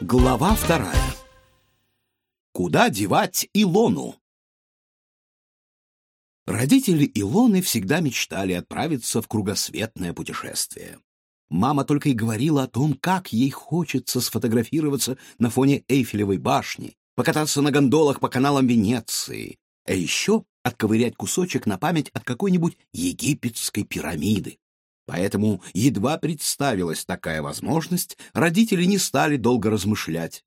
Глава вторая. Куда девать Илону? Родители Илоны всегда мечтали отправиться в кругосветное путешествие. Мама только и говорила о том, как ей хочется сфотографироваться на фоне Эйфелевой башни, покататься на гондолах по каналам Венеции, а еще отковырять кусочек на память от какой-нибудь египетской пирамиды. Поэтому едва представилась такая возможность, родители не стали долго размышлять.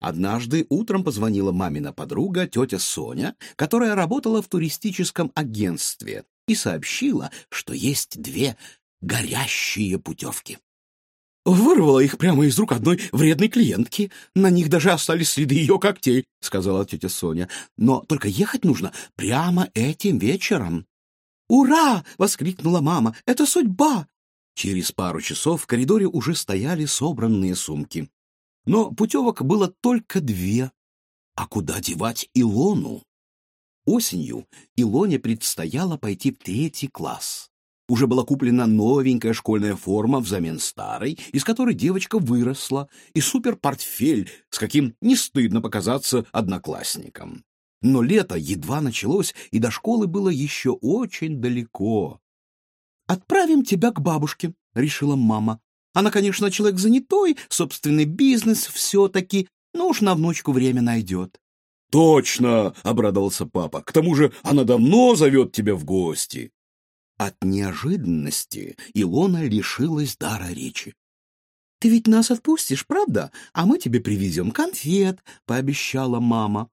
Однажды утром позвонила мамина подруга, тетя Соня, которая работала в туристическом агентстве, и сообщила, что есть две горящие путевки. «Вырвала их прямо из рук одной вредной клиентки. На них даже остались следы ее когтей», — сказала тетя Соня. «Но только ехать нужно прямо этим вечером». «Ура!» — воскликнула мама. «Это судьба!» Через пару часов в коридоре уже стояли собранные сумки. Но путевок было только две. А куда девать Илону? Осенью Илоне предстояло пойти в третий класс. Уже была куплена новенькая школьная форма взамен старой, из которой девочка выросла, и суперпортфель, с каким не стыдно показаться одноклассникам. Но лето едва началось, и до школы было еще очень далеко. «Отправим тебя к бабушке», — решила мама. «Она, конечно, человек занятой, собственный бизнес все-таки, но уж на внучку время найдет». «Точно!» — обрадовался папа. «К тому же она давно зовет тебя в гости». От неожиданности Илона лишилась дара речи. «Ты ведь нас отпустишь, правда? А мы тебе привезем конфет», — пообещала мама.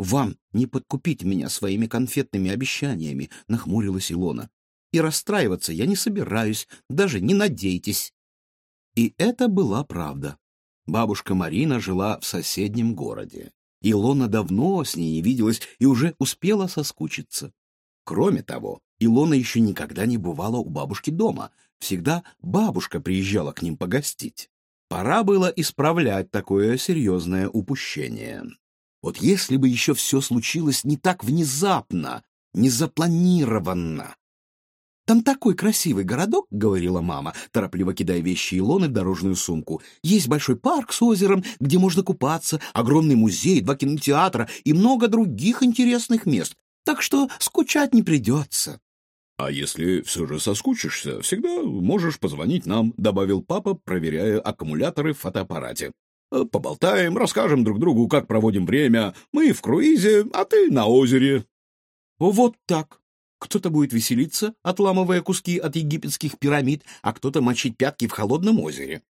«Вам не подкупить меня своими конфетными обещаниями», — нахмурилась Илона. «И расстраиваться я не собираюсь, даже не надейтесь». И это была правда. Бабушка Марина жила в соседнем городе. Илона давно с ней не виделась и уже успела соскучиться. Кроме того, Илона еще никогда не бывала у бабушки дома. Всегда бабушка приезжала к ним погостить. Пора было исправлять такое серьезное упущение. Вот если бы еще все случилось не так внезапно, не запланированно. «Там такой красивый городок», — говорила мама, торопливо кидая вещи Илоны в дорожную сумку. «Есть большой парк с озером, где можно купаться, огромный музей, два кинотеатра и много других интересных мест, так что скучать не придется». «А если все же соскучишься, всегда можешь позвонить нам», — добавил папа, проверяя аккумуляторы в фотоаппарате. Э, поболтаем, расскажем друг другу, как проводим время. Мы в круизе, а ты на озере. Вот так. Кто-то будет веселиться, отламывая куски от египетских пирамид, а кто-то мочить пятки в холодном озере.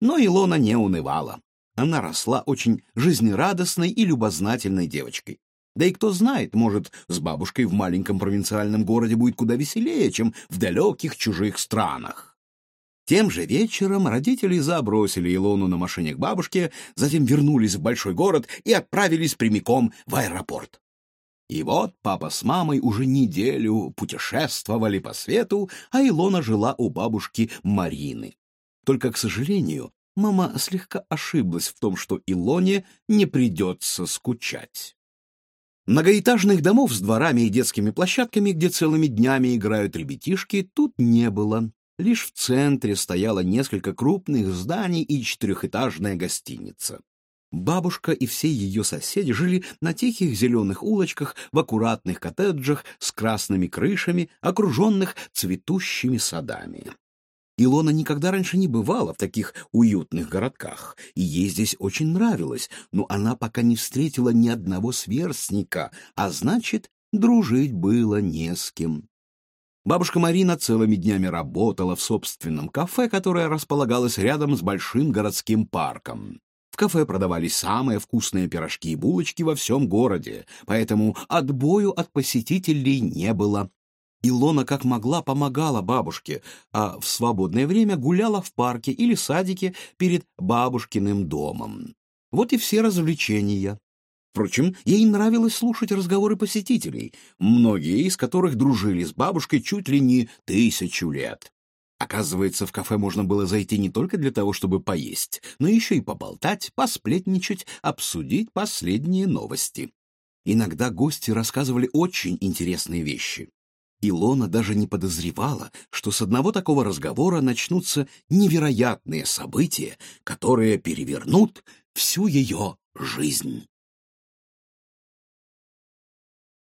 Но Илона не унывала. Она росла очень жизнерадостной и любознательной девочкой. Да и кто знает, может, с бабушкой в маленьком провинциальном городе будет куда веселее, чем в далеких чужих странах. Тем же вечером родители забросили Илону на машине к бабушке, затем вернулись в большой город и отправились прямиком в аэропорт. И вот папа с мамой уже неделю путешествовали по свету, а Илона жила у бабушки Марины. Только, к сожалению, мама слегка ошиблась в том, что Илоне не придется скучать. Многоэтажных домов с дворами и детскими площадками, где целыми днями играют ребятишки, тут не было. Лишь в центре стояло несколько крупных зданий и четырехэтажная гостиница. Бабушка и все ее соседи жили на тихих зеленых улочках в аккуратных коттеджах с красными крышами, окруженных цветущими садами. Илона никогда раньше не бывала в таких уютных городках, и ей здесь очень нравилось, но она пока не встретила ни одного сверстника, а значит, дружить было не с кем. Бабушка Марина целыми днями работала в собственном кафе, которое располагалось рядом с большим городским парком. В кафе продавались самые вкусные пирожки и булочки во всем городе, поэтому отбою от посетителей не было. Илона как могла помогала бабушке, а в свободное время гуляла в парке или садике перед бабушкиным домом. Вот и все развлечения. Впрочем, ей нравилось слушать разговоры посетителей, многие из которых дружили с бабушкой чуть ли не тысячу лет. Оказывается, в кафе можно было зайти не только для того, чтобы поесть, но еще и поболтать, посплетничать, обсудить последние новости. Иногда гости рассказывали очень интересные вещи. Илона даже не подозревала, что с одного такого разговора начнутся невероятные события, которые перевернут всю ее жизнь.